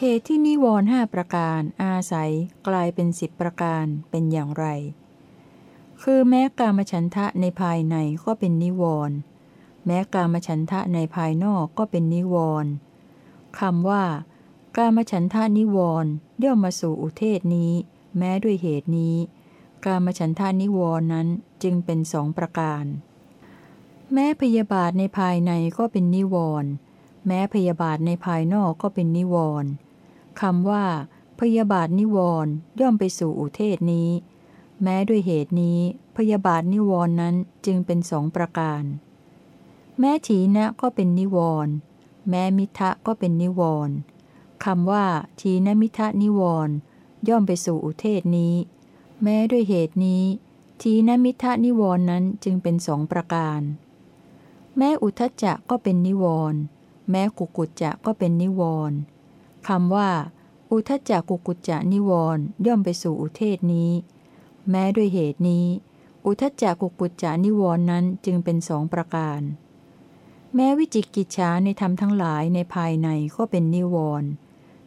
เหตุที่นิวรณ์ห้าประการ อาศัยกลายเป็นสิบประการเป็นอย่างไร คือแม้กามฉันทะในภายในก็เป็นนิวรณ์แม้กามฉันทะในภายนอกก็เป็นนิวรณ์คำว่า กามฉันทะนิวรณ์ย่อมมาสู่อุเทศนี้ แม้ด้วยเหตุนี้ กามฉันทานิวรณ์นั้นจึงเป็นสองประการ แม้พยาบาทในภายในก็เป็นนิวรณ์แม้พยาบาทในภายนอกก็เป็นนิวรณ์คำว่า พยาบาทนิวรณ์ย่อมไปสู่อุเทศนี้ แม้ด้วยเหตุนี้ พยาบาทนิวรณ์นั้นจึงเป็นสองประการ แม้ถีนะก็เป็นนิวรณ์แม้มิทะก็เป็นนิวรณ์คำว่า ทีนมิทะนิวรณ์ย่อมไปสู่อุเทศนี้ แม้ด้วยเหตุนี้ ทีนมิทะนิวรณ์นั้นจึงเป็นสองประการ แม้อุทจจะก็เป็นนิวรณ์แม้กุกุจจะก็เป็นนิวรณ์คำว่า อุทจจะกุกุจจะนิวรณ์ย่อมไปสู่อุเทศนี้ แม้ด้วยเหตุนี้ อุทจจะกุกุจจะนิวรณ์นั้นจึงเป็นสองประการ แม้วิจิกิจฉาในธรรมทั้งหลายในภายในก็เป็นนิวรณ์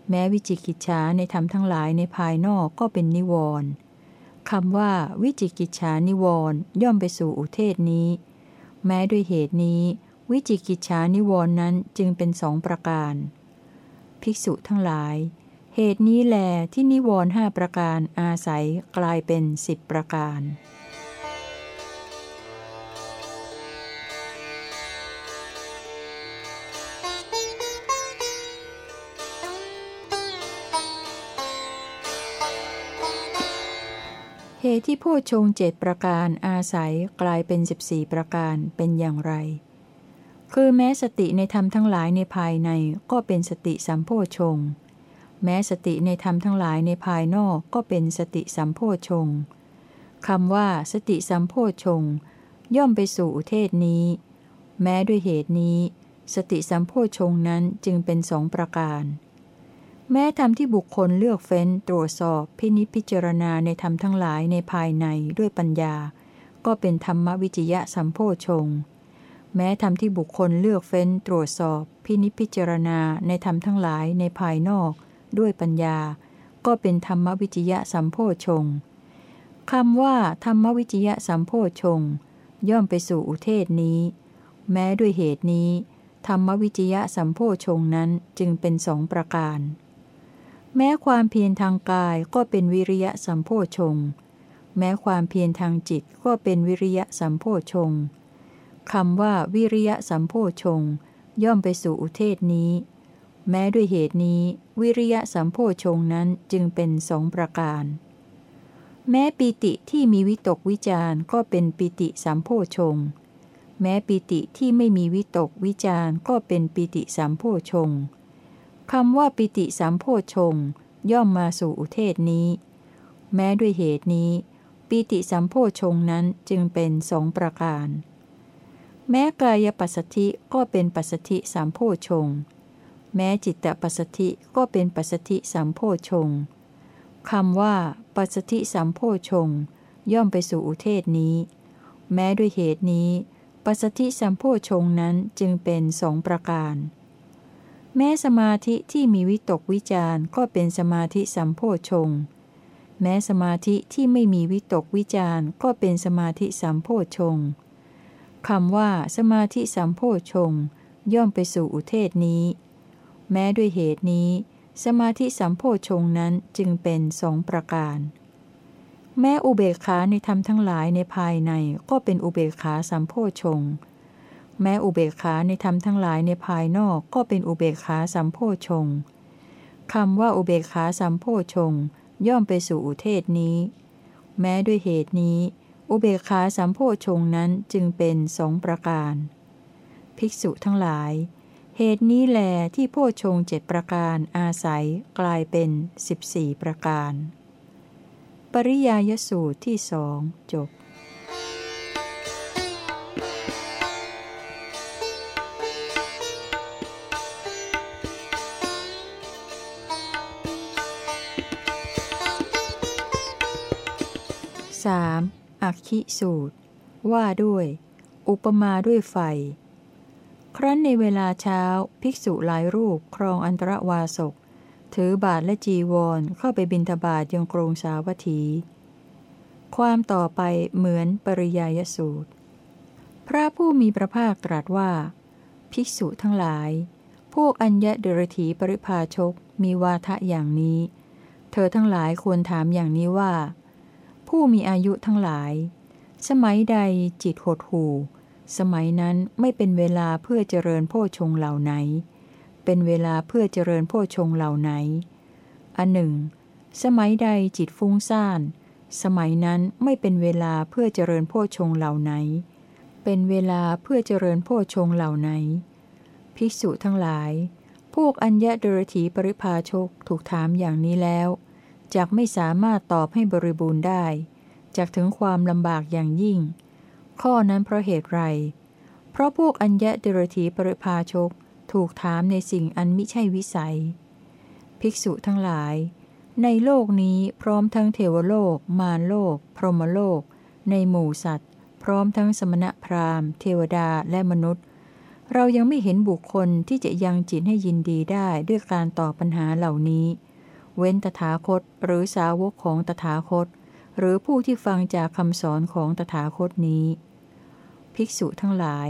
แม้วิจิกิจฉาในธรรมทั้งหลายในภายนอกก็เป็นนิวรณ์คำว่า วิจิกิจฉานิวรณ์ย่อมไปสู่อุเทศนี้ แม้ด้วยเหตุนี้ วิจิกิจฉานิวรณ์นั้นจึงเป็นสองประการ ภิกษุทั้งหลาย เหตุนี้แลที่นิวรณ์ห้าประการอาศัยกลายเป็นสิบประการ หตุที่ผู้ชงเจ็ดประการอาศัยกลายเป็นสิบสี่ประการเป็นอย่างไร คือแม้สติในธรรมทั้งหลายในภายในก็เป็นสติสัมโพชง แม้สติในธรรมทั้งหลายในภายนอกก็เป็นสติสัมโพชงคำว่าสติสัมโพชง ย่อมไปสู่อุเทศนี้ แม้ด้วยเหตุนี้ สติสัมโพชงนั้นจึงเป็นสองประการ แม้ธรรมที่บุคคลเลือกเฟ้น ตรวจสอบพินิจพิจารณาในธรรมทั้งหลายในภายในด้วยปัญญา ก็เป็นธรรมวิจยะสัมโพชง แม้ธรรมที่บุคคลเลือกเฟ้น ตรวจสอบ พินิจพิจารณาในธรรมทั้งหลายในภายนอก ด้วยปัญญา ก็เป็นธรรมวิจยะสัมโพชงคำว่า ธรรมวิจยะสัมโพชง ย่อมไปสู่อุเทศนี้ แม้ด้วยเหตุนี้ ธรรมวิจยะสัมโพชงนั้นจึงเป็นสองประการ แม้ความเพียรทางกายก็เป็นวิริยะสัมโพชง แม้ความเพียรทางจิตก็เป็นวิริยะสัมโพชงคำว่าวิริยะสัมโพชง ย่อมไปสู่อุเทศนี้ แม้ด้วยเหตุนี้วิริยะสัมโพชงนั้นจึงเป็นสองประการ แม้ปิติที่มีวิตกวิจารก็เป็นปิติสัมโพชง แม้ปิติที่ไม่มีวิตกวิจารก็เป็นปิติสัมโพชง คำว่าปิติสัมโพชงย่อมมาสู่อุเทศนี้ แม้ด้วยเหตุนี้ ปิติสัมโพชงนั้นจึงเป็นสองประการ แม้กายปัสสธิก็เป็นปัสสธิสามโพชงแม้จิตตปัสสธิก็เป็นปัสสธิสามโพชงคำว่า ปัสสธิสามโพชงย่อมไปสู่อุเทศนี้ แม้ด้วยเหตุนี้ ปัสสธิสามโพชงนั้นจึงเป็นสองประการ แม้สมาธิที่มีวิตกวิจารก็เป็นสมาธิสัมโพชง แม้สมาธิที่ไม่มีวิตกวิจารก็เป็นสมาธิสัมโพชงคำว่าสมาธิสัมโพชง ย่อมไปสู่อุเทศนี้ แม้ด้วยเหตุนี้ สมาธิสัมโพชงนั้นจึงเป็นสองประการ แม้อุเบกขาในธรรมทั้งหลายในภายในก็เป็นอุเบกขาสัมโพชง แม้อุเบกขาในธรรมทั้งหลายในภายนอกก็เป็นอุเบกขาสัมโพชงคำว่าอุเบกขาสัมโพชงย่อมไปสู่อุเทศนี้ แม้ด้วยเหตุนี้ อุเบกขาสัมโพชงนั้นจึงเป็นสองประการ ภิกษุทั้งหลาย เหตุนี้แลที่โพชงเจ็ดประการอาศัยกลายเป็นสิบสี่ประการ ปริยายสูตรที่สองจบ สามอักขิสูตร ว่าด้วย อุปมาด้วยไฟ ครั้นในเวลาเช้าภิกษุหลายรูปครองอันตรวาสก ถือบาทและจีวรเข้าไปบินทบาทยังกรุงสาวัตถี ความต่อไปเหมือนปริยายสูตร พระผู้มีพระภาคตรัสว่า ภิกษุทั้งหลาย พวกอัญญเดรถีปริภาชกมีวาทะอย่างนี้ เธอทั้งหลายควรถามอย่างนี้ว่า ผู้มีอายุทั้งหลาย สมัยใดจิตหดหู่ สมัยนั้นไม่เป็นเวลาเพื่อเจริญโพชงเหล่าไหน เป็นเวลาเพื่อเจริญโพชงเหล่าไหน อันหนึ่ง สมัยใดจิตฟุ้งซ่าน สมัยนั้นไม่เป็นเวลาเพื่อเจริญโพชงเหล่าไหน เป็นเวลาเพื่อเจริญโพชงเหล่าไหน ภิกษุทั้งหลาย พวกอัญญะเดรถีปริภาชกถูกถามอย่างนี้แล้ว จากไม่สามารถตอบให้บริบูรณ์ได้จากถึงความลำบากอย่างยิ่ง ข้อนั้นเพราะเหตุไร เพราะพวกอัญญะเดรธีปริภาชก ถูกถามในสิ่งอันมิใช่วิสัย ภิกษุทั้งหลาย ในโลกนี้พร้อมทั้งเทวโลก มารโลก พรหมโลก ในหมู่สัตว์ พร้อมทั้งสมณะพราหมณ์ เทวดาและมนุษย์ เรายังไม่เห็นบุคคลที่จะยังจิตให้ยินดีได้ด้วยการตอบปัญหาเหล่านี้ เว้นตถาคตหรือสาวกของตถาคต หรือผู้ที่ฟังจากคำสอนของตถาคตนี้ ภิกษุทั้งหลาย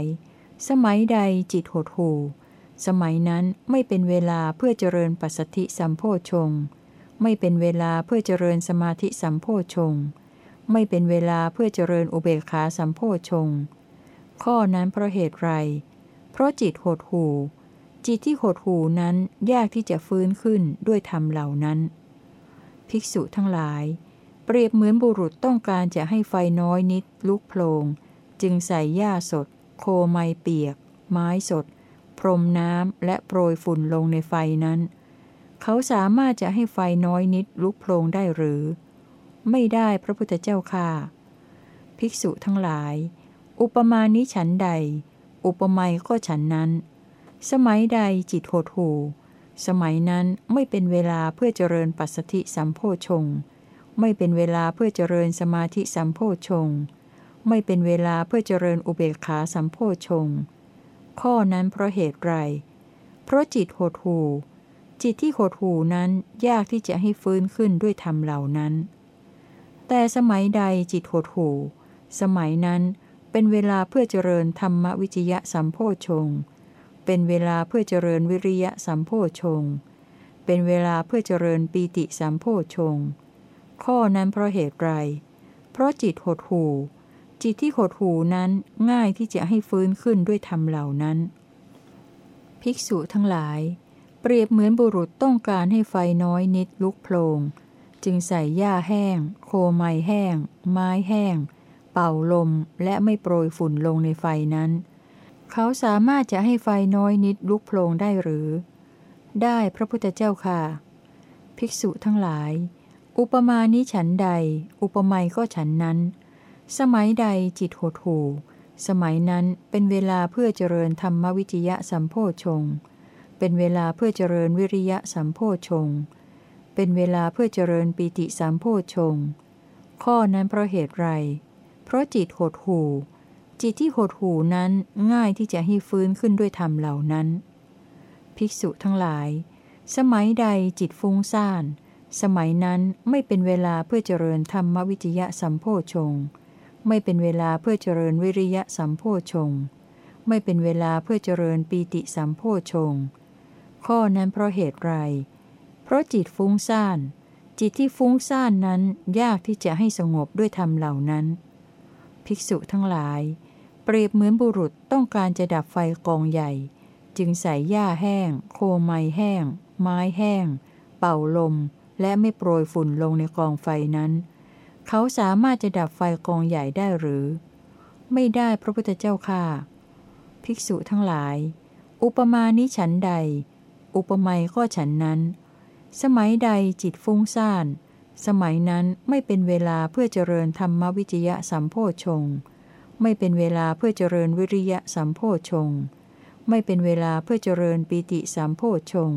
สมัยใดจิตหดหู่ สมัยนั้นไม่เป็นเวลาเพื่อเจริญปัสสติสัมโพชง ไม่เป็นเวลาเพื่อเจริญสมาธิสัมโพชง ไม่เป็นเวลาเพื่อเจริญอุเบกขาสัมโพชง ข้อนั้นเพราะเหตุไร เพราะจิตหดหู่ จิตที่หดหูนั้นยากที่จะฟื้นขึ้นด้วยธรรมเหล่านั้น ภิกษุทั้งหลาย เปรียบเหมือนบุรุษต้องการจะให้ไฟน้อยนิดลุกโพลงจึงใส่หญ้าสด โคไมเปียก ไม้สด พรมน้ำและโปรยฝุ่นลงในไฟนั้น เขาสามารถจะให้ไฟน้อยนิดลุกโพลงได้หรือ ไม่ได้พระพุทธเจ้าค่ะ ภิกษุทั้งหลาย อุปมาณิฉันใด อุปไมยก็ฉันนั้น สมัยใดจิตโหดหูสมัยนั้นไม่เป็นเวลาเพื่อเจริญปัสสติสัมโพชง ไม่เป็นเวลาเพื่อเจริญสมาธิสัมโพชง ไม่เป็นเวลาเพื่อเจริญอุเบกขาสัมโพชง ข้อนั้นเพราะเหตุไร เพราะจิตหดหูจิตที่หดหูนั้นยากที่จะให้ฟื้นขึ้นด้วยธรรมเหล่านั้น แต่สมัยใดจิตหดหูสมัยนั้นเป็นเวลาเพื่อเจริญธรรมวิจยะสัมโพชง เป็นเวลาเพื่อเจริญวิริยะสัมโพชง เป็นเวลาเพื่อเจริญปีติสัมโพชง ข้อนั้นเพราะเหตุไร เพราะจิตหดหูจิตที่หดหูนั้นง่ายที่จะให้ฟื้นขึ้นด้วยธรรมเหล่านั้น ภิกษุทั้งหลาย เปรียบเหมือนบุรุษต้องการให้ไฟน้อยนิดลุกโพลง จึงใส่หญ้าแห้ง โคไม้แห้ง ไม้แห้ง เป่าลมและไม่โปรยฝุ่นลงในไฟนั้น เขาสามารถจะให้ไฟน้อยนิดลุกโพลงได้หรือ ได้พระพุทธเจ้าค่ะ ภิกษุทั้งหลาย อุปมาณิฉันใด อุปไมยก็ฉันนั้น สมัยใดจิตหดหูสมัยนั้นเป็นเวลาเพื่อเจริญธรรมวิจยะสัมโพชง เป็นเวลาเพื่อเจริญวิริยะสัมโพชง เป็นเวลาเพื่อเจริญปิติสัมโพชง ข้อนั้นเพราะเหตุไร เพราะจิตหดหู จิตที่หดหูนั้นง่ายที่จะให้ฟื้นขึ้นด้วยธรรมเหล่านั้น ภิกษุทั้งหลาย สมัยใดจิตฟุ้งซ่าน สมัยนั้นไม่เป็นเวลาเพื่อเจริญธรรมวิจยะสัมโพชง ไม่เป็นเวลาเพื่อเจริญวิริยะสัมโพชง ไม่เป็นเวลาเพื่อเจริญปีติสัมโพชง ข้อนั้นเพราะเหตุไร เพราะจิตฟุ้งซ่าน จิตที่ฟุ้งซ่านนั้นยากที่จะให้สงบด้วยธรรมเหล่านั้นภิกษุทั้งหลาย รียบเหมือนบุรุษต้องการจะดับไฟกองใหญ่ จึงใส่หญ้าแห้ง โคไม้แห้ง ไม้แห้ง เป่าลม และไม่โปรยฝุ่นลงในกองไฟนั้น เขาสามารถจะดับไฟกองใหญ่ได้หรือ ไม่ได้พระพุทธเจ้าค่ะ ภิกษุทั้งหลาย อุปมาณิฉันใด อุปไมยก็ฉันนั้น สมัยใดจิตฟุ้งซ่าน สมัยนั้นไม่เป็นเวลาเพื่อเจริญธรรมวิจยะสัมโพชง ไม่เป็นเวลาเพื่อเจริญวิริยะสัมโพชง ไม่เป็นเวลาเพื่อเจริญปิติสัมโพชง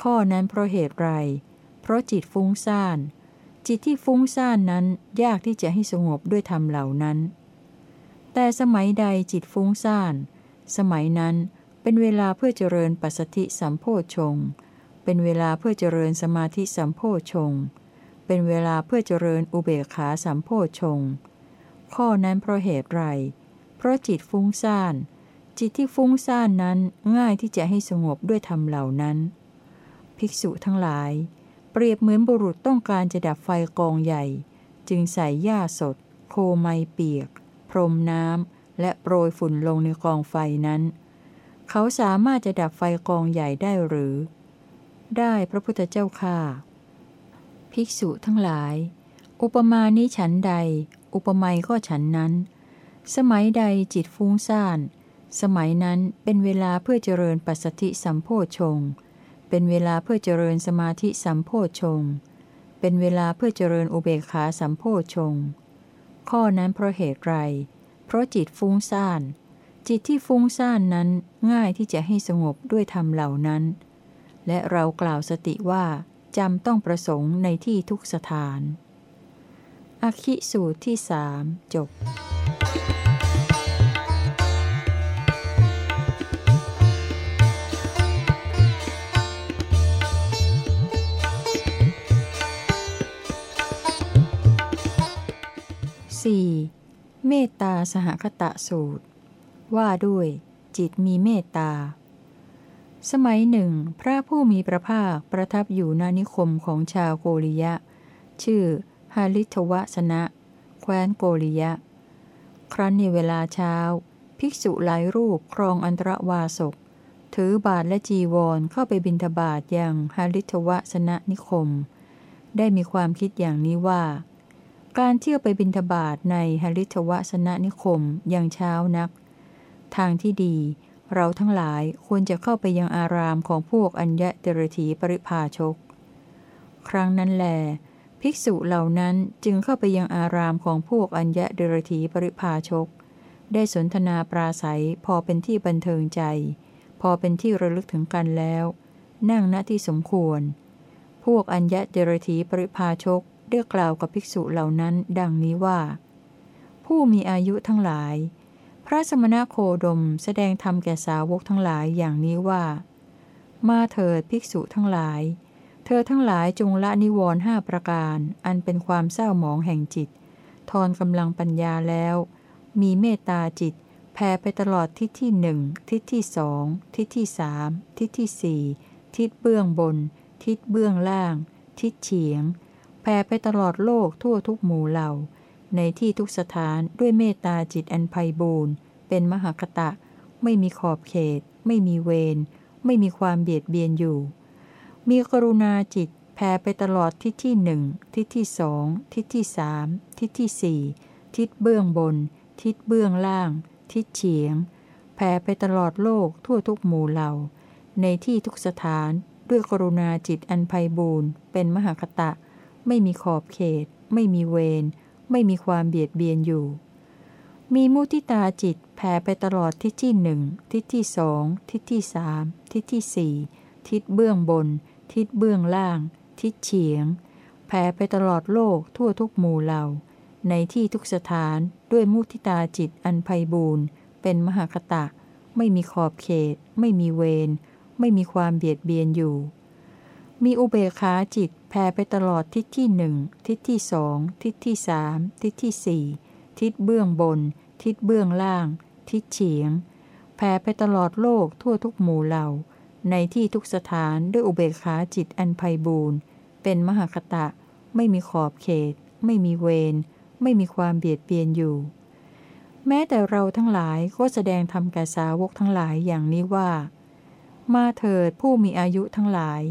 ข้อนั้นเพราะเหตุไร เพราะจิตฟุ้งซ่าน จิตที่ฟุ้งซ่านนั้นยากที่จะให้สงบด้วยธรรมเหล่านั้น แต่สมัยใดจิตฟุ้งซ่าน สมัยนั้นเป็นเวลาเพื่อเจริญปัสสติสัมโพชง เป็นเวลาเพื่อเจริญสมาธิสัมโพชง เป็นเวลาเพื่อเจริญอุเบกขาสัมโพชง ข้อนั้นเพราะเหตุไร เพราะจิตฟุ้งซ่าน จิตที่ฟุ้งซ่านนั้นง่ายที่จะให้สงบด้วยธรรมเหล่านั้น ภิกษุทั้งหลาย เปรียบเหมือนบุรุษต้องการจะดับไฟกองใหญ่ จึงใส่หญ้าสด โคไมเปียก พรมน้ำ และโปรยฝุ่นลงในกองไฟนั้น เขาสามารถจะดับไฟกองใหญ่ได้หรือ ได้พระพุทธเจ้าค่าภิกษุทั้งหลายอุปมานี้ฉันใด อุปมยก็ฉันนั้น สมัยใดจิตฟุ้งซ่าน สมัยนั้นเป็นเวลาเพื่อเจริญปัสสติสัมโพชง เป็นเวลาเพื่อเจริญสมาธิสัมโพชง เป็นเวลาเพื่อเจริญอุเบกขาสัมโพชง ข้อนั้นเพราะเหตุไร เพราะจิตฟุ้งซ่าน จิตที่ฟุ้งซ่านนั้นง่ายที่จะให้สงบด้วยธรรมเหล่านั้น และเรากล่าวสติว่าจำต้องประสงค์ในที่ทุกสถาน อคิสูตรที่สามจบ 4. เมตตาสหคตะสูตร ว่าด้วยจิตมีเมตตา สมัยหนึ่ง พระผู้มีพระภาคประทับอยู่นานิคมของชาวโกริยะ ชื่อ ฮาลิทวสนะ แคว้นโกริยะ ครั้นในเวลาเช้า ภิกษุหลายรูปครองอันตรวาสก ถือบาทและจีวรเข้าไปบิณฑบาตยังฮาลิทวสนะนิคม ได้มีความคิดอย่างนี้ว่า การเที่ยวไปบิณฑบาตในฮาลิทวสนะนิคมยังเช้านัก ทางที่ดีเราทั้งหลายควรจะเข้าไปยังอารามของพวกอัญญะเตรถีปริภาชก ครั้งนั้นแล ภิกษุเหล่านั้นจึงเข้าไปยังอารามของพวกอัญญะเดรถีปริภาชก ได้สนทนาปราศัยพอเป็นที่บันเทิงใจ พอเป็นที่ระลึกถึงกันแล้ว นั่งณที่สมควร พวกอัญญะเดรถีปริภาชกได้กล่าวกับภิกษุเหล่านั้น ดังนี้ว่า ผู้มีอายุทั้งหลาย พระสมณโคดมแสดงธรรมแก่สาวกทั้งหลายอย่างนี้ว่า มาเถิดภิกษุทั้งหลาย เธอทั้งหลายจงละนิวรณ์ห้าประการ อันเป็นความเศร้าหมองแห่งจิต ทอนกำลังปัญญาแล้ว มีเมตตาจิตแผ่ไปตลอดทิศที่หนึ่งทิศที่สองทิศที่สามทิศที่สี่ทิศเบื้องบน ทิศเบื้องล่าง ทิศเฉียงแผ่ไปตลอดโลกทั่วทุกหมู่เหล่า ในที่ทุกสถานด้วยเมตตาจิตอันไพบูรณ์เป็นมหาคตะ ไม่มีขอบเขต ไม่มีเวรไม่มีความเบียดเบียนอยู่ มีกรุณาจิตแผ่ไปตลอดทิศที่หนึ่งทิศที่สองทิศที่สามทิศที่สี่ทิศเบื้องบน ทิศเบื้องล่าง ทิศเฉียง แผ่ไปตลอดโลกทั่วทุกหมู่เหล่า ในที่ทุกสถานด้วยกรุณาจิตอันไพบูรณ์เป็นมหคตะ ไม่มีขอบเขต ไม่มีเวรไม่มีความเบียดเบียนอยู่ มีมุทิตาจิตแผ่ไปตลอดทิศที่หนึ่งทิศที่สองทิศที่สามทิศที่สี่ทิศเบื้องบน ทิศเบื้องล่าง ทิศเฉียง แผ่ไปตลอดโลกทั่วทุกหมู่เหล่า ในที่ทุกสถานด้วยมุทิตาจิตอันไพบูรณ์เป็นมหาคตะ ไม่มีขอบเขต ไม่มีเวร ไม่มีความเบียดเบียนอยู่ มีอุเบกขาจิตแผ่ไปตลอดทิศที่หนึ่ง ทิศที่สอง ทิศที่สาม ทิศที่สี่ ทิศเบื้องบน ทิศเบื้องล่าง ทิศเฉียง แผ่ไปตลอดโลกทั่วทุกหมู่เหล่า ในที่ทุกสถานด้วยอุเบกขาจิตอันไพบูรณ์เป็นมหคตะ ไม่มีขอบเขต ไม่มีเวร ไม่มีความเบียดเบียนอยู่ แม้แต่เราทั้งหลายก็แสดงธรรมแก่สาวกทั้งหลายอย่างนี้ว่า มาเถิดผู้มีอายุทั้งหลาย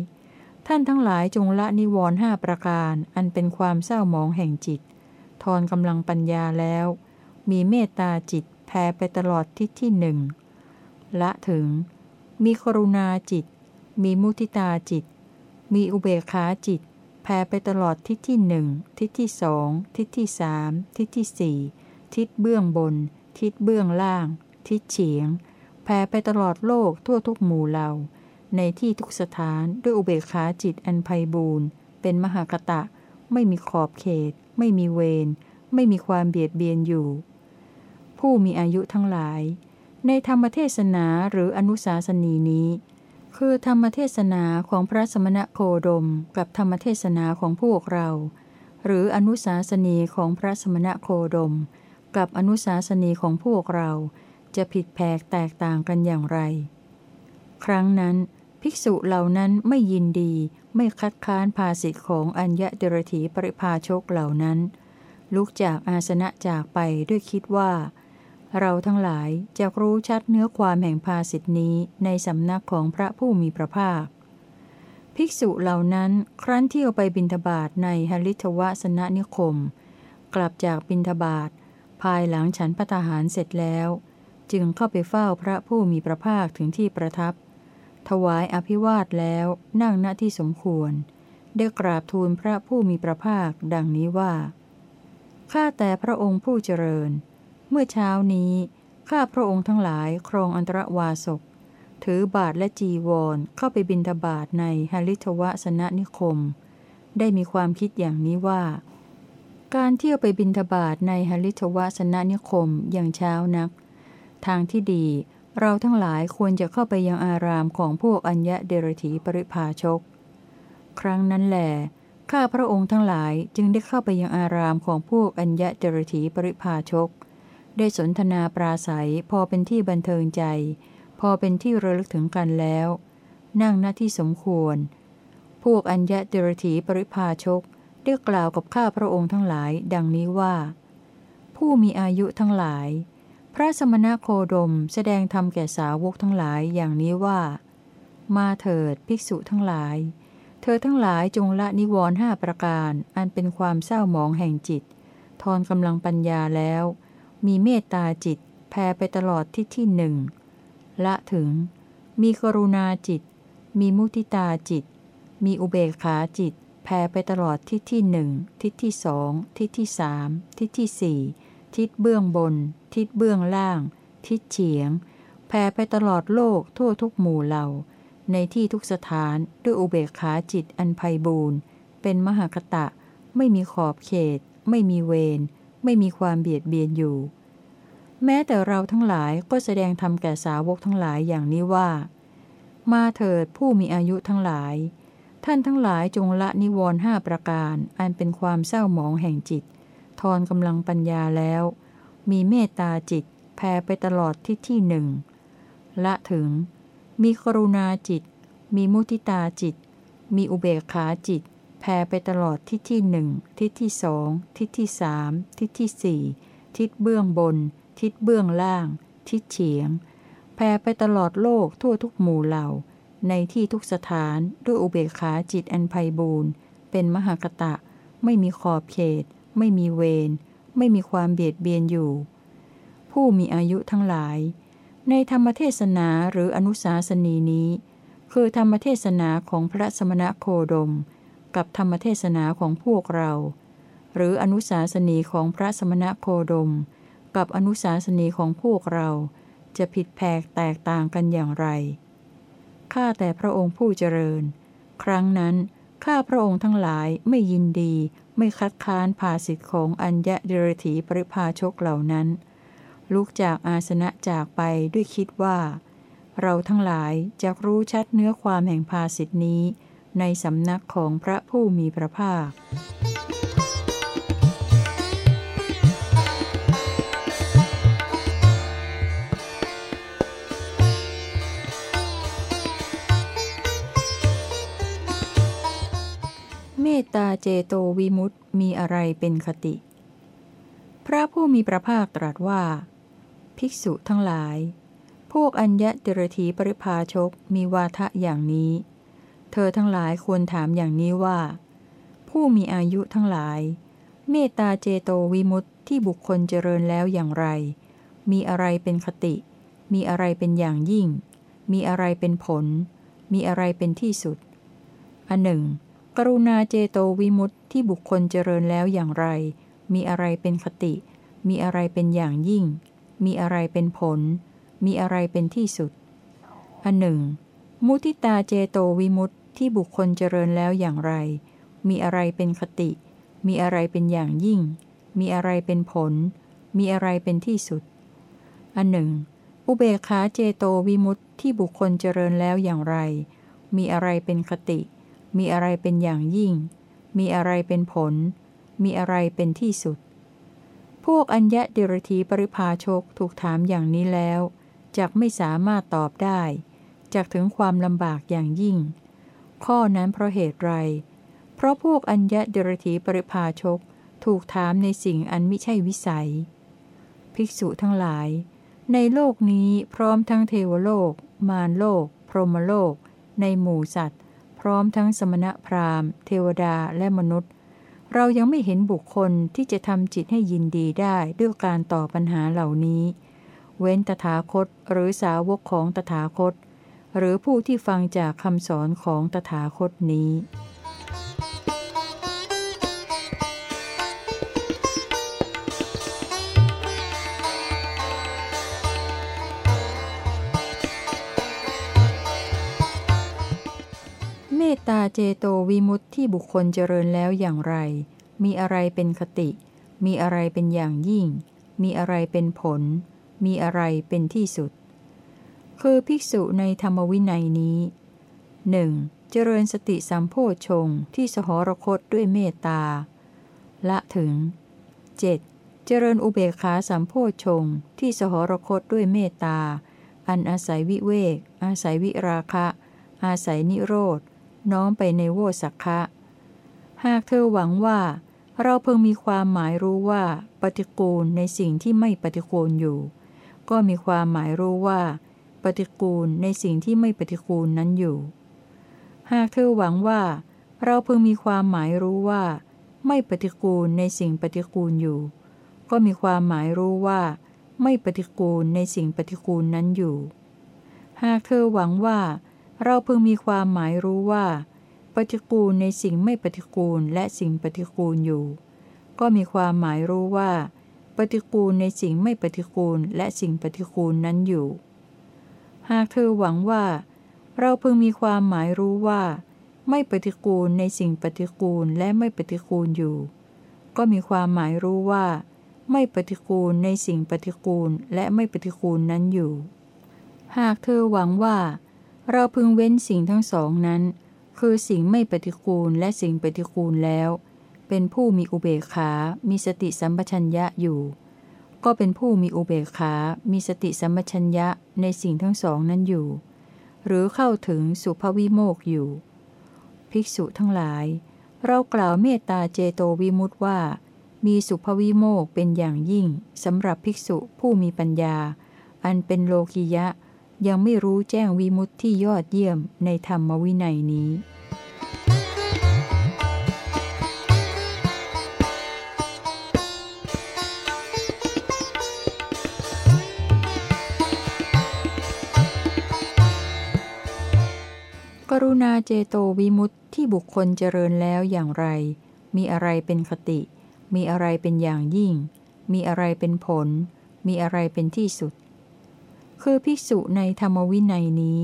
ท่านทั้งหลายจงละนิวรณ์ห้าประการ อันเป็นความเศร้าหมองแห่งจิต ทอนกำลังปัญญาแล้ว มีเมตตาจิตแผ่ไปตลอดทิศที่หนึ่งละถึง มีกรุณาจิต มีมุทิตาจิต มีอุเบกขาจิต แผ่ไปตลอดทิศที่หนึ่งทิศที่สองทิศที่สามทิศที่สี่ทิศเบื้องบน ทิศเบื้องล่าง ทิศเฉียง แผ่ไปตลอดโลกทั่วทุกหมู่เหล่า ในที่ทุกสถานด้วยอุเบกขาจิตอันไพบูรณ์เป็นมหากตะ ไม่มีขอบเขต ไม่มีเวรไม่มีความเบียดเบียนอยู่ ผู้มีอายุทั้งหลาย ในธรรมเทศนาหรืออนุสาสนีนี้ คือธรรมเทศนาของพระสมณโคดม กับธรรมเทศนาของพวกเรา หรืออนุสาสนีของพระสมณโคดม กับอนุสาสนีของพวกเรา จะผิดแผกแตกต่างกันอย่างไร ครั้งนั้น ภิกษุเหล่านั้นไม่ยินดีไม่คัดค้านภาสิทธิของอัญญเดรถีปริภาชกเหล่านั้น ลุกจากอาสนะจากไปด้วยคิดว่า เราทั้งหลายจะรู้ชัดเนื้อความแห่งภาสิทธินี้ในสำนักของพระผู้มีพระภาค ภิกษุเหล่านั้นครั้นเที่ยวไปบินทบาทในหลิทวสนนิคม กลับจากบินทบาท ภายหลังฉันพัตหารเสร็จแล้ว จึงเข้าไปเฝ้าพระผู้มีพระภาคถึงที่ประทับ ถวายอภิวาทแล้วนั่งณที่สมควร ได้กราบทูลพระผู้มีพระภาคดังนี้ว่าข้าแต่พระองค์ผู้เจริญ เมื่อเช้านี้ ข้าพระองค์ทั้งหลายครองอันตรวาสก ถือบาทและจีวรเข้าไปบินทบาทในฮาริทวสนนิคม ได้มีความคิดอย่างนี้ว่า การเที่ยวไปบินทบาทในฮาริทวสนนิคมอย่างเช้านัก ทางที่ดีเราทั้งหลายควรจะเข้าไปยังอารามของพวกอัญญะเดรถีปริภาชก ครั้งนั้นแหลข้าพระองค์ทั้งหลายจึงได้เข้าไปยังอารามของพวกอัญญะเดรถีปริภาชก ได้สนทนาปราศัยพอเป็นที่บันเทิงใจ พอเป็นที่ระลึกถึงกันแล้ว นั่งหน้าที่สมควร พวกอัญญะเดรถีปริภาชกได้กล่าวกับข้าพระองค์ทั้งหลาย ดังนี้ว่า ผู้มีอายุทั้งหลาย พระสมณโคดมแสดงธรรมแก่สาวกทั้งหลายอย่างนี้ว่า มาเถิดภิกษุทั้งหลาย เธอทั้งหลายจงละนิวรณ์ห้าประการ อันเป็นความเศร้าหมองแห่งจิต ทอนกำลังปัญญาแล้ว มีเมตตาจิตแผ่ไปตลอดที่ที่หนึ่งละถึง มีกรุณาจิต มีมุทิตาจิต มีอุเบกขาจิตแผ่ไปตลอดที่ที่หนึ่งทิศที่สองทิศที่สามทิศที่สี่ทิศเบื้องบน ทิศเบื้องล่าง ทิศเฉียงแผ่ไปตลอดโลกทั่วทุกหมู่เหล่า ในที่ทุกสถานด้วยอุเบกขาจิตอันไพบูรณ์เป็นมหากตะ ไม่มีขอบเขต ไม่มีเวรไม่มีความเบียดเบียนอยู่ แม้แต่เราทั้งหลายก็แสดงธรรมแก่สาวกทั้งหลายอย่างนี้ว่า มาเถิดผู้มีอายุทั้งหลาย ท่านทั้งหลายจงละนิวรณ์ห้าประการ อันเป็นความเศร้าหมองแห่งจิต ทอนกำลังปัญญาแล้ว มีเมตตาจิตแผ่ไปตลอดที่ที่หนึ่งละถึง มีกรุณาจิต มีมุทิตาจิต มีอุเบกขาจิตแผ่ไปตลอดทิศที่หนึ่งทิศที่สองทิศที่สามทิศที่สี่ทิศเบื้องบน ทิศเบื้องล่าง ทิศเฉียง แผ่ไปตลอดโลกทั่วทุกหมู่เหล่า ในที่ทุกสถานด้วยอุเบกขาจิตอันไพบูรณ์เป็นมหากตะ ไม่มีขอบเขต ไม่มีเวร ไม่มีความเบียดเบียนอยู่ ผู้มีอายุทั้งหลาย ในธรรมเทศนาหรืออนุสาสนีนี้ คือธรรมเทศนาของพระสมณโคดม กับธรรมเทศนาของพวกเรา หรืออนุสาสนีของพระสมณโคดม กับอนุสาสนีของพวกเรา จะผิดแผกแตกต่างกันอย่างไร ข้าแต่พระองค์ผู้เจริญ ครั้งนั้น ข้าพระองค์ทั้งหลายไม่ยินดี ไม่คัดค้านภาสิทธิของอัญญเดรถีปริภาชกเหล่านั้น ลุกจากอาสนะจากไปด้วยคิดว่า เราทั้งหลายจะรู้ชัดเนื้อความแห่งภาสิทธินี้ ในสำนักของพระผู้มีพระภาค ตาเจโตวิมุตต์มีอะไรเป็นคติ พระผู้มีพระภาคตรัสว่า ภิกษุทั้งหลาย พวกอัญญะเดรธีปริภาชกมีวาทะอย่างนี้ เธอทั้งหลายควรถามอย่างนี้ว่า ผู้มีอายุทั้งหลาย เมตตาเจโตวิมุตติที่บุคคลเจริญแล้วอย่างไร มีอะไรเป็นคติ มีอะไรเป็นอย่างยิ่ง มีอะไรเป็นผล มีอะไรเป็นที่สุดอันหนึ่ง กรุณาเจโตวิมุตติที่บุคคลเจริญแล้วอย่างไร มีอะไรเป็นคติ มีอะไรเป็นอย่างยิ่ง มีอะไรเป็นผล มีอะไรเป็นที่สุด อันหนึ่ง มุทิตาเจโตวิมุตติที่บุคคลเจริญแล้วอย่างไร มีอะไรเป็นคติ มีอะไรเป็นอย่างยิ่ง มีอะไรเป็นผล มีอะไรเป็นที่สุด อันหนึ่ง อุเบกขาเจโตวิมุตติที่บุคคลเจริญแล้วอย่างไร มีอะไรเป็นคติ มีอะไรเป็นอย่างยิ่ง มีอะไรเป็นผล มีอะไรเป็นที่สุด พวกอัญญะเดรธีปริภาชกถูกถามอย่างนี้แล้วจกไม่สามารถตอบได้จากถึงความลำบากอย่างยิ่ง ข้อนั้นเพราะเหตุไร เพราะพวกอัญญะเดรธีปริภาชกถูกถามในสิ่งอันไม่ใช่วิสัย ภิกษุทั้งหลาย ในโลกนี้พร้อมทั้งเทวโลก มารโลก พรหมโลก ในหมู่สัตว์ ร้อมทั้งสมณะพราหมณ์ เทวดาและมนุษย์ เรายังไม่เห็นบุคคลที่จะทำจิตให้ยินดีได้ด้วยการตอบปัญหาเหล่านี้ เว้นตถาคตหรือสาวกของตถาคต หรือผู้ที่ฟังจากคำสอนของตถาคตนี้ ตตาเจโตวิมุตติที่บุคคลเจริญแล้วอย่างไร มีอะไรเป็นคติ มีอะไรเป็นอย่างยิ่ง มีอะไรเป็นผล มีอะไรเป็นที่สุด คือภิกษุในธรรมวินัยนี้หนึ่งเจริญสติสัมโพชงที่สหรคตด้วยเมตตา ละถึง 7. เจริญอุเบกขาสัมโพชงที่สหรคตด้วยเมตตา อันอาศัยวิเวก อาศัยวิราคะ อาศัยนิโรธ น้อมไปในโวสักคะ หากเธอหวังว่า เราเพิ่งมีความหมายรู้ว่าปฏิกูลในสิ่งที่ไม่ปฏิกูลอยู่ ก็มีความหมายรู้ว่า ปฏิกูลในสิ่งที่ไม่ปฏิกูลนั้นอยู่ หากเธอหวังว่า เราเพิ่งมีความหมายรู้ว่า ไม่ปฏิกูลในสิ่งปฏิกูลอยู่ ก็มีความหมายรู้ว่า ไม่ปฏิกูลในสิ่งปฏิกูลนั้นอยู่ หากเธอหวังว่า เราเพิ่งมีความหมายรู้ว่า ปฏิกูลในสิ่งไม่ปฏิกูลและสิ่งปฏิกูลอยู่ ก็มีความหมายรู้ว่า ปฏิกูลในสิ่งไม่ปฏิกูลและสิ่งปฏิกูลนั้นอยู่ หากเธอหวังว่า เราเพิ่งมีความหมายรู้ว่า ไม่ปฏิกูลในสิ่งปฏิกูลและไม่ปฏิกูลอยู่ ก็มีความหมายรู้ว่า ไม่ปฏิกูลในสิ่งปฏิกูลและไม่ปฏิกูลนั้นอยู่ หากเธอหวังว่า เราพึงเว้นสิ่งทั้งสองนั้น คือสิ่งไม่ปฏิกูลและสิ่งปฏิกูลแล้ว เป็นผู้มีอุเบกขา มีสติสัมปชัญญะอยู่ ก็เป็นผู้มีอุเบกขา มีสติสัมปชัญญะในสิ่งทั้งสองนั้นอยู่ หรือเข้าถึงสุภวิโมกอยู่ ภิกษุทั้งหลาย เรากล่าวเมตตาเจโตวิมุตว่า มีสุภวิโมกเป็นอย่างยิ่งสำหรับภิกษุผู้มีปัญญา อันเป็นโลกิยะ ยังไม่รู้แจ้งวิมุตที่ยอดเยี่ยมในธรรมวินัยนี้ กรุณาเจโตวิมุตที่บุคคลเจริญแล้วอย่างไร มีอะไรเป็นคติ มีอะไรเป็นอย่างยิ่ง มีอะไรเป็นผล มีอะไรเป็นที่สุด คือภิกษุในธรรมวินัยนี้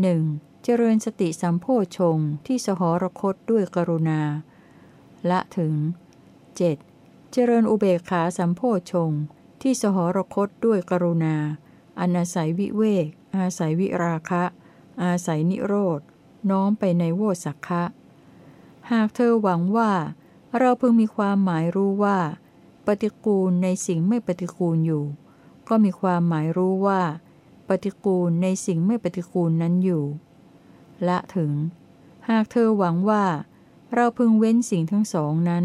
หนึ่งเจริญสติสัมโพชงที่สหรคตด้วยกรุณา ละถึง 7. เจริญอุเบกขาสัมโพชงที่สหรคตด้วยกรุณาอนาศัยวิเวก อาศัยวิราคะ อาศัยนิโรธ น้อมไปในโวสักคะ หากเธอหวังว่า เราเพิ่งมีความหมายรู้ว่า ปฏิกูลในสิ่งไม่ปฏิกูลอยู่ ก็มีความหมายรู้ว่า ปฏิกูลในสิ่งไม่ปฏิกูลนั้นอยู่ ละถึง หากเธอหวังว่า เราพึงเว้นสิ่งทั้งสองนั้น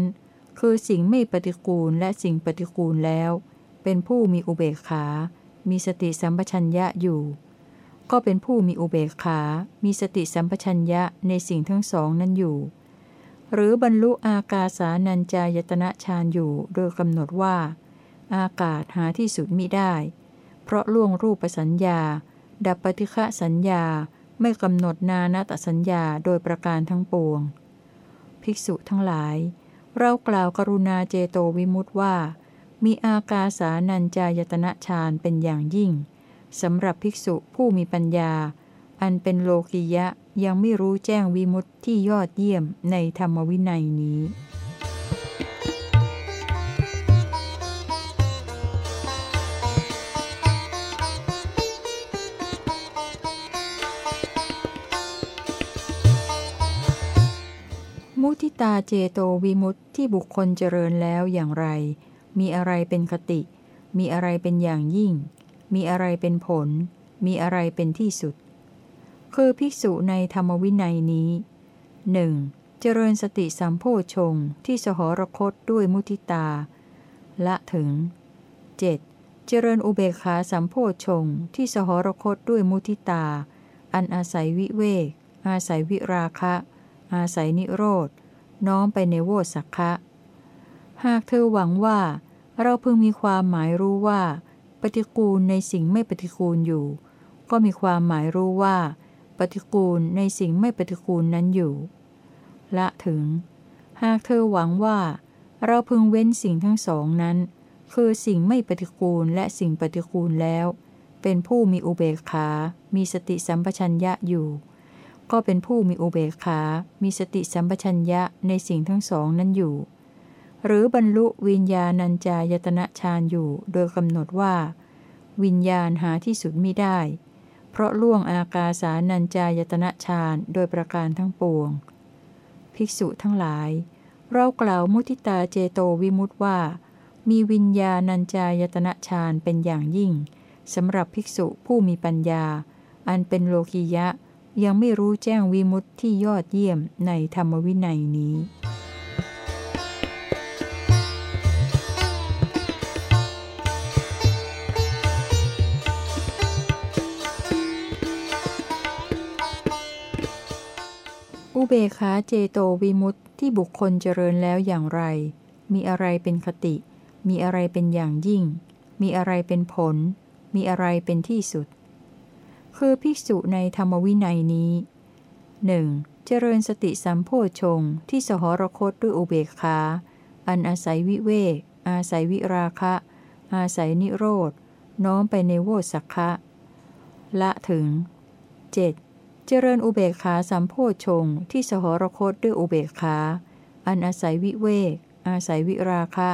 คือสิ่งไม่ปฏิกูลและสิ่งปฏิกูลแล้ว เป็นผู้มีอุเบกขา มีสติสัมปชัญญะอยู่ ก็เป็นผู้มีอุเบกขา มีสติสัมปชัญญะในสิ่งทั้งสองนั้นอยู่ หรือบรรลุอากาสานัญจายตนะฌานอยู่โดยกำหนดว่า อากาศหาที่สุดมิได้ เพราะล่วงรูปสัญญา ดับปฏิฆะสัญญาไม่กำหนดนานาตสัญญาโดยประการทั้งปวง ภิกษุทั้งหลาย เรากล่าวกรุณาเจโตวิมุตว่า มีอากาสานัญจายตนะฌานเป็นอย่างยิ่งสำหรับภิกษุผู้มีปัญญา อันเป็นโลกิยะยังไม่รู้แจ้งวิมุตที่ยอดเยี่ยมในธรรมวินัยนี้ ตาเจโตวิมุตติที่บุคคลเจริญแล้วอย่างไร มีอะไรเป็นคติ มีอะไรเป็นอย่างยิ่ง มีอะไรเป็นผล มีอะไรเป็นที่สุด คือภิกษุในธรรมวินัยนี้หนึ่งเจริญสติสัมโพชงที่สหรคตด้วยมุทิตา ละถึง 7. เจริญอุเบกขาสัมโพชงที่สหรคตด้วยมุทิตา อันอาศัยวิเวก อาศัยวิราคะ อาศัยนิโรธ น้อมไปในโวสักคะ หากเธอหวังว่า เราเพิ่งมีความหมายรู้ว่า ปฏิกูลในสิ่งไม่ปฏิกูลอยู่ ก็มีความหมายรู้ว่า ปฏิกูลในสิ่งไม่ปฏิกูลนั้นอยู่ ละถึง หากเธอหวังว่า เราพึงเว้นสิ่งทั้งสองนั้น คือสิ่งไม่ปฏิกูลและสิ่งปฏิกูลแล้ว เป็นผู้มีอุเบกขา มีสติสัมปชัญญะอยู่ ก็เป็นผู้มีอุเบกขา มีสติสัมปชัญญะในสิ่งทั้งสองนั้นอยู่ หรือบรรลุวิญญาณัญจายตนะฌานอยู่ โดยกำหนดว่า วิญญาณหาที่สุดไม่ได้ เพราะล่วงอากาสานัญจายตนะฌานโดยประการทั้งปวง ภิกษุทั้งหลาย เรากล่าวมุทิตาเจโตวิมุตติว่า มีวิญญาณัญจายตนะฌานเป็นอย่างยิ่งสำหรับภิกษุผู้มีปัญญา อันเป็นโลกิยะ ยังไม่รู้แจ้งวิมุตติที่ยอดเยี่ยมในธรรมวินัยนี้ อุเบขาเจโตวิมุตติที่บุคคลเจริญแล้วอย่างไร มีอะไรเป็นคติ มีอะไรเป็นอย่างยิ่ง มีอะไรเป็นผล มีอะไรเป็นที่สุด คือภิกษุในธรรมวินัยนี้หนึ่งเจริญสติสัมโพชงที่สหรคตด้วยอุเบกขา อันอาศัยวิเวก อาศัยวิราคะ อาศัยนิโรธ น้อมไปในโวสักคะละถึง 7. เจริญอุเบกขาสัมโพชงที่สหรคตด้วยอุเบกขา อันอาศัยวิเวก อาศัยวิราคะ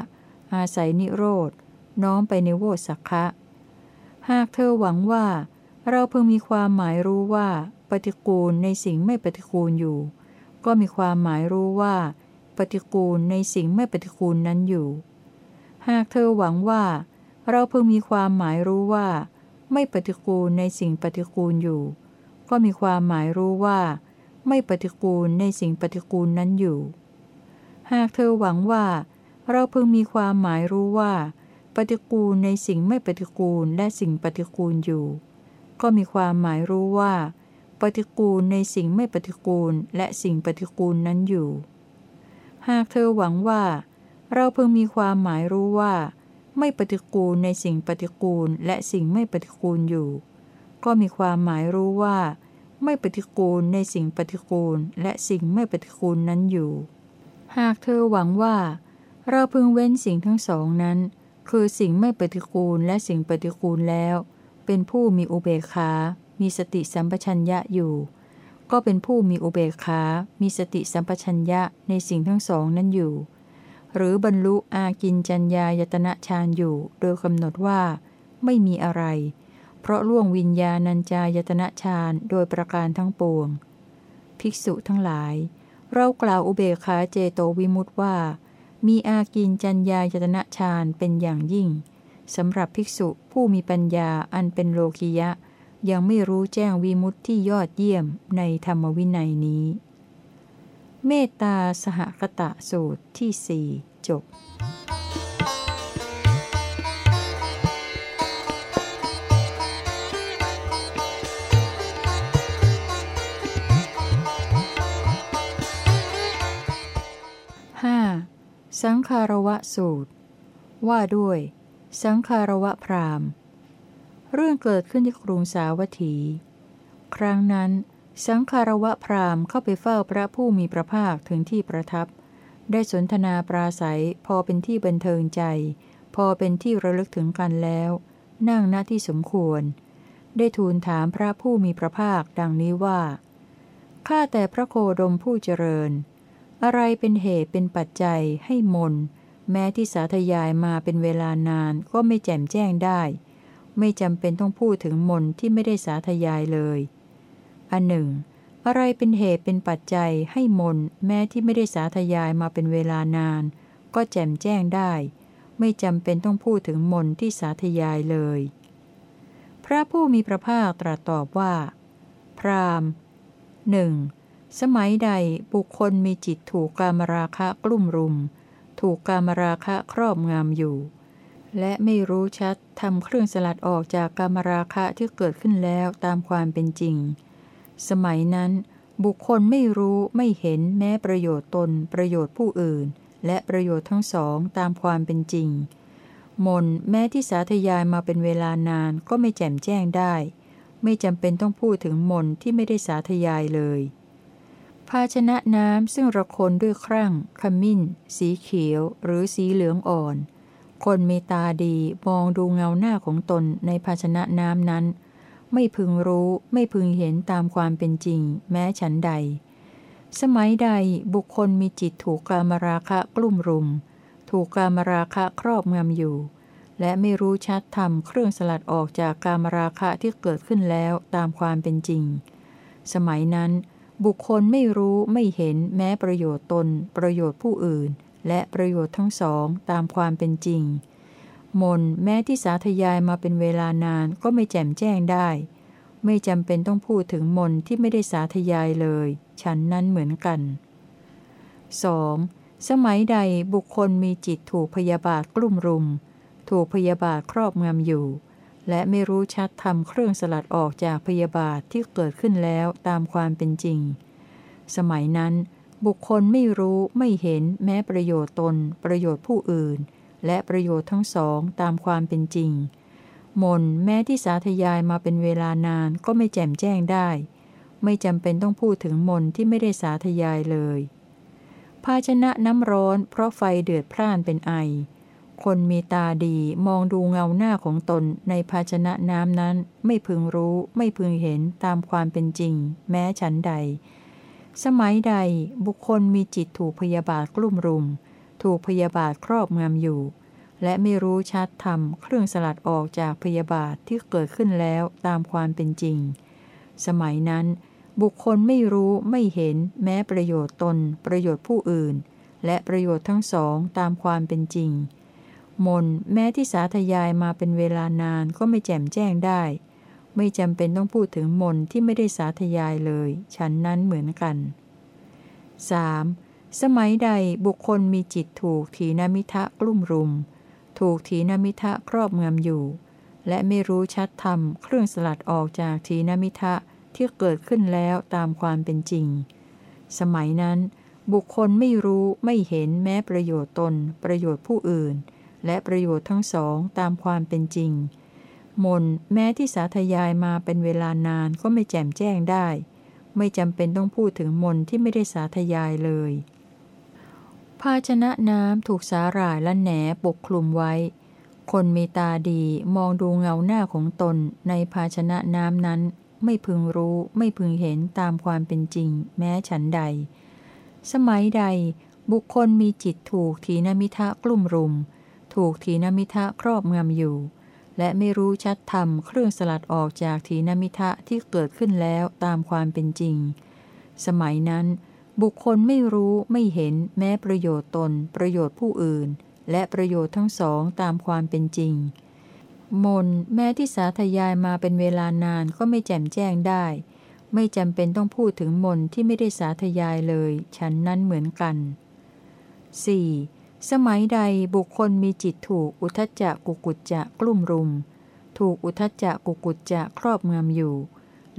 อาศัยนิโรธ น้อมไปในโวสักคะหากเธอหวังว่า เราเพิ่งมีความหมายรู้ว่า ปฏิกูลในสิ่งไม่ปฏิกูลอยู่ ก็มีความหมายรู้ว่า ปฏิกูลในสิ่งไม่ปฏิกูลนั้นอยู่ หากเธอหวังว่า เราเพิ่งมีความหมายรู้ว่า ไม่ปฏิกูลในสิ่งปฏิกูลอยู่ ก็มีความหมายรู้ว่า ไม่ปฏิกูลในสิ่งปฏิกูลนั้นอยู่ หากเธอหวังว่า เราเพิ่งมีความหมายรู้ว่า ปฏิกูลในสิ่งไม่ปฏิกูลและสิ่งปฏิกูลอยู่ ก็มีความหมายรู้ว่า ปฏิกูลในสิ่งไม่ปฏิกูลและสิ่งปฏิกูลนั้นอยู่ หากเธอหวังว่า เราเพิ่งมีความหมายรู้ว่า ไม่ปฏิกูลในสิ่งปฏิกูลและสิ่งไม่ปฏิกูลอยู่ ก็มีความหมายรู้ว่า ไม่ปฏิกูลในสิ่งปฏิกูลและสิ่งไม่ปฏิกูลนั้นอยู่ หากเธอหวังว่า เราพึงเว้นสิ่งทั้งสองนั้น คือสิ่งไม่ปฏิกูลและสิ่งปฏิกูลแล้ว เป็นผู้มีอุเบกขา มีสติสัมปชัญญะอยู่ ก็เป็นผู้มีอุเบกขา มีสติสัมปชัญญะในสิ่งทั้งสองนั้นอยู่ หรือบรรลุอากินจัญญายตนะฌานอยู่ โดยกำหนดว่า ไม่มีอะไร เพราะล่วงวิญญาณัญจายตนะฌานโดยประการทั้งปวง ภิกษุทั้งหลาย เรากล่าวอุเบกขาเจโตวิมุตติว่า มีอากินจัญญายตนะฌานเป็นอย่างยิ่ง สำหรับภิกษุผู้มีปัญญาอันเป็นโลกิยะ ยังไม่รู้แจ้งวิมุตติที่ยอดเยี่ยมในธรรมวินัยนี้ เมตตาสหคตะสูตรที่สี่จบ 5. สังคารวะสูตร ว่าด้วย สังคารวะพราหมณ์ เรื่องเกิดขึ้นที่กรุงสาวัตถี ครั้งนั้น สังคารวะพราหมณ์เข้าไปเฝ้าพระผู้มีพระภาคถึงที่ประทับ ได้สนทนาปราศัยพอเป็นที่บันเทิงใจ พอเป็นที่ระลึกถึงกันแล้ว นั่งหน้าที่สมควร ได้ทูลถามพระผู้มีพระภาคดังนี้ว่า ข้าแต่พระโคดมผู้เจริญ อะไรเป็นเหตุเป็นปัจจัยให้มน แม้ที่สาธยายมาเป็นเวลานานก็ไม่แจ่มแจ้งได้ ไม่จำเป็นต้องพูดถึงมนที่ไม่ได้สาธยายเลย อันหนึ่ง อะไรเป็นเหตุเป็นปัจจัยให้มนแม้ที่ไม่ได้สาธยายมาเป็นเวลานาน ก็แจ่มแจ้งได้ ไม่จำเป็นต้องพูดถึงมนที่สาธยายเลย พระผู้มีพระภาคตรัสตอบว่า พรามหนึ่งสมัยใดบุคคลมีจิตถูกกามราคะกลุ่มรุม ถูกกามราคะครอบงำอยู่ และไม่รู้ชัดทำเครื่องสลัดออกจากกามราคะที่เกิดขึ้นแล้วตามความเป็นจริง สมัยนั้น บุคคลไม่รู้ไม่เห็นแม้ประโยชน์ตน ประโยชน์ผู้อื่น และประโยชน์ทั้งสองตามความเป็นจริง มนแม้ที่สาธยายมาเป็นเวลานานก็ไม่แจ่มแจ้งได้ ไม่จำเป็นต้องพูดถึงมนที่ไม่ได้สาธยายเลย ภาชนะน้ำซึ่งระคนด้วยครั่ง ขมิ้น สีเขียว หรือสีเหลืองอ่อน คนมีตาดีมองดูเงาหน้าของตนในภาชนะน้ำนั้น ไม่พึงรู้ไม่พึงเห็นตามความเป็นจริง แม้ฉันใด สมัยใดบุคคลมีจิตถูกกามราคะกลุ่มรุม ถูกกามราคะครอบงำอยู่ และไม่รู้ชัดทำเครื่องสลัดออกจากกามราคะที่เกิดขึ้นแล้วตามความเป็นจริง สมัยนั้น บุคคลไม่รู้ไม่เห็นแม้ประโยชน์ตน ประโยชน์ผู้อื่น และประโยชน์ทั้งสองตามความเป็นจริง มนแม้ที่สาธยายมาเป็นเวลานานก็ไม่แจ่มแจ้งได้ ไม่จำเป็นต้องพูดถึงมนที่ไม่ได้สาธยายเลย ฉันนั้นเหมือนกัน 2. สมัยใดบุคคลมีจิตถูกพยาบาทกลุ่มรุม ถูกพยาบาทครอบงำอยู่ และไม่รู้ชัดทำเครื่องสลัดออกจากพยาบาทที่เกิดขึ้นแล้วตามความเป็นจริง สมัยนั้น บุคคลไม่รู้ไม่เห็นแม้ประโยชน์ตน ประโยชน์ผู้อื่น และประโยชน์ทั้งสองตามความเป็นจริง มนแม้ที่สาธยายมาเป็นเวลานานก็ไม่แจ่มแจ้งได้ ไม่จำเป็นต้องพูดถึงมนที่ไม่ได้สาธยายเลย ภาชนะน้ำร้อนเพราะไฟเดือดพร่านเป็นไอ คนมีตาดีมองดูเงาหน้าของตนในภาชนะน้ำนั้น ไม่พึงรู้ไม่พึงเห็นตามความเป็นจริง แม้ฉันใด สมัยใดบุคคลมีจิตถูกพยาบาทกลุ่มรุม ถูกพยาบาทครอบงำอยู่ และไม่รู้ชัดธรรมเครื่องสลัดออกจากพยาบาทที่เกิดขึ้นแล้วตามความเป็นจริง สมัยนั้น บุคคลไม่รู้ไม่เห็น แม้ประโยชน์ตน ประโยชน์ผู้อื่น และประโยชน์ทั้งสองตามความเป็นจริง มนแม้ที่สาธยายมาเป็นเวลานานก็ไม่แจ่มแจ้งได้ ไม่จำเป็นต้องพูดถึงมนที่ไม่ได้สาธยายเลย ฉันนั้นเหมือนกัน 3. สมัยใดบุคคลมีจิตถูกถีนามิทะกลุ่มรุม ถูกถีนามิทะครอบงำอยู่ และไม่รู้ชัดธรรมเครื่องสลัดออกจากถีนามิทะที่เกิดขึ้นแล้วตามความเป็นจริง สมัยนั้น บุคคลไม่รู้ไม่เห็นแม้ประโยชน์ตน ประโยชน์ผู้อื่น และประโยชน์ทั้งสองตามความเป็นจริง มนแม้ที่สาธยายมาเป็นเวลานานก็ไม่แจ่มแจ้งได้ ไม่จำเป็นต้องพูดถึงมนที่ไม่ได้สาธยายเลย ภาชนะน้ำถูกสาหร่ายและแหนปกคลุมไว้ คนมีตาดีมองดูเงาหน้าของตนในภาชนะน้ำนั้น ไม่พึงรู้ไม่พึงเห็นตามความเป็นจริง แม้ฉันใด สมัยใด บุคคลมีจิตถูกทีนมิทะกลุ่มรุม ถูกทีนมิทะครอบงำอยู่ และไม่รู้ชัดธรรมเครื่องสลัดออกจากทีนมิทะที่เกิดขึ้นแล้วตามความเป็นจริง สมัยนั้น บุคคลไม่รู้ไม่เห็นแม้ประโยชน์ตน ประโยชน์ผู้อื่น และประโยชน์ทั้งสองตามความเป็นจริง มนแม้ที่สาธยายมาเป็นเวลานานก็ไม่แจ่มแจ้งได้ ไม่จำเป็นต้องพูดถึงมนที่ไม่ได้สาธยายเลย ฉันนั้นเหมือนกัน 4. สมัยใดบุคคลมีจิตถูกอุทจจะกุกุจจะกลุ่มรุม ถูกอุทจจะกุกุจจะครอบงำอยู่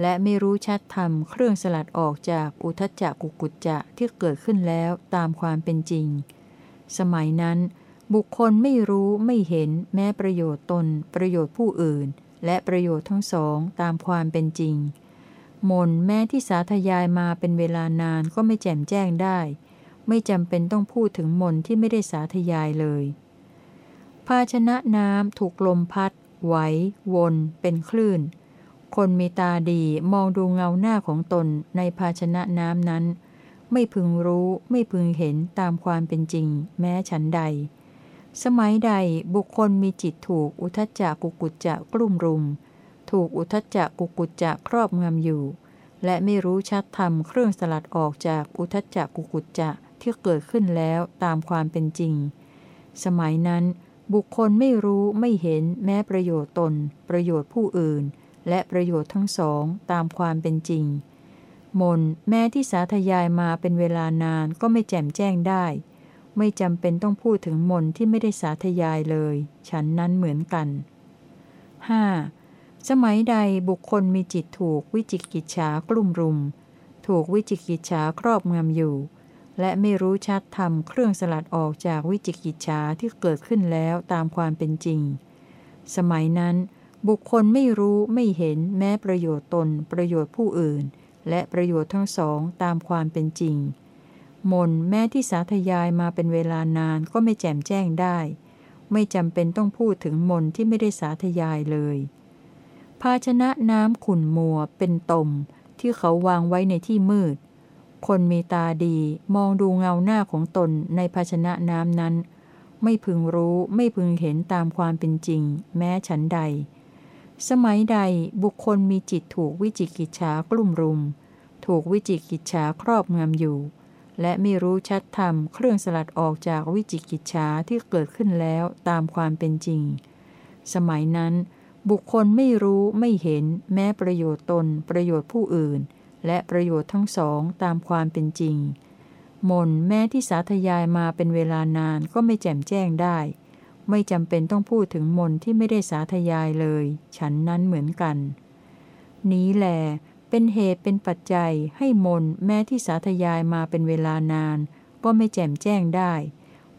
และไม่รู้ชัดธรรมเครื่องสลัดออกจากอุทจจะกุกุจจะที่เกิดขึ้นแล้วตามความเป็นจริง สมัยนั้น บุคคลไม่รู้ไม่เห็นแม้ประโยชน์ตน ประโยชน์ผู้อื่น และประโยชน์ทั้งสองตามความเป็นจริงมนแม้ที่สาธยายมาเป็นเวลานานก็ไม่แจ่มแจ้งได้ ไม่จำเป็นต้องพูดถึงมนที่ไม่ได้สาธยายเลย ภาชนะน้ำถูกลมพัด ไหว วน เป็นคลื่น คนมีตาดีมองดูเงาหน้าของตนในภาชนะน้ำนั้น ไม่พึงรู้ไม่พึงเห็นตามความเป็นจริง แม้ฉันใด สมัยใดบุคคลมีจิตถูกอุทจจะกุกุจจะกลุ่มรุม ถูกอุทจจะกุกุจจะครอบงำอยู่และไม่รู้ชัดธรรมเครื่องสลัดออกจากอุทจจกุกุจจะ ที่เกิดขึ้นแล้วตามความเป็นจริง สมัยนั้น บุคคลไม่รู้ไม่เห็นแม้ประโยชน์ตน ประโยชน์ผู้อื่น และประโยชน์ทั้งสองตามความเป็นจริง มนแม้ที่สาธยายมาเป็นเวลานานก็ไม่แจ่มแจ้งได้ ไม่จำเป็นต้องพูดถึงมนที่ไม่ได้สาธยายเลย ฉันนั้นเหมือนกัน 5. สมัยใดบุคคลมีจิตถูกวิจิกิจฉากลุ่มรุม ถูกวิจิกิจฉาครอบงำอยู่ และไม่รู้ชัดธรรมเครื่องสลัดออกจากวิจิกิจฉาที่เกิดขึ้นแล้วตามความเป็นจริง สมัยนั้น บุคคลไม่รู้ไม่เห็นแม้ประโยชน์ตน ประโยชน์ผู้อื่น และประโยชน์ทั้งสองตามความเป็นจริง มนแม้ที่สาธยายมาเป็นเวลานานก็ไม่แจ่มแจ้งได้ ไม่จำเป็นต้องพูดถึงมนที่ไม่ได้สาธยายเลย ภาชนะน้ำขุ่นมัวเป็นตมที่เขาวางไว้ในที่มืด คนมีตาดีมองดูเงาหน้าของตนในภาชนะน้ำนั้น ไม่พึงรู้ไม่พึงเห็นตามความเป็นจริง แม้ฉันใด สมัยใดบุคคลมีจิตถูกวิจิกิจฉากลุ่มรุม ถูกวิจิกิจฉาครอบงำอยู่ และไม่รู้ชัดธรรมเครื่องสลัดออกจากวิจิกิจฉาที่เกิดขึ้นแล้วตามความเป็นจริง สมัยนั้น บุคคลไม่รู้ไม่เห็น แม้ประโยชน์ตนประโยชน์ผู้อื่น และประโยชน์ทั้งสองตามความเป็นจริง มนแม้ที่สาธยายมาเป็นเวลานานก็ไม่แจ่มแจ้งได้ ไม่จำเป็นต้องพูดถึงมนที่ไม่ได้สาธยายเลย ฉันนั้นเหมือนกัน นี้แหลเป็นเหตุเป็นปัจจัยให้มนแม้ที่สาธยายมาเป็นเวลานาน ก็ไม่แจ่มแจ้งได้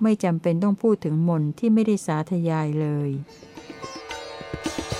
ไม่จำเป็นต้องพูดถึงมนที่ไม่ได้สาธยายเลย5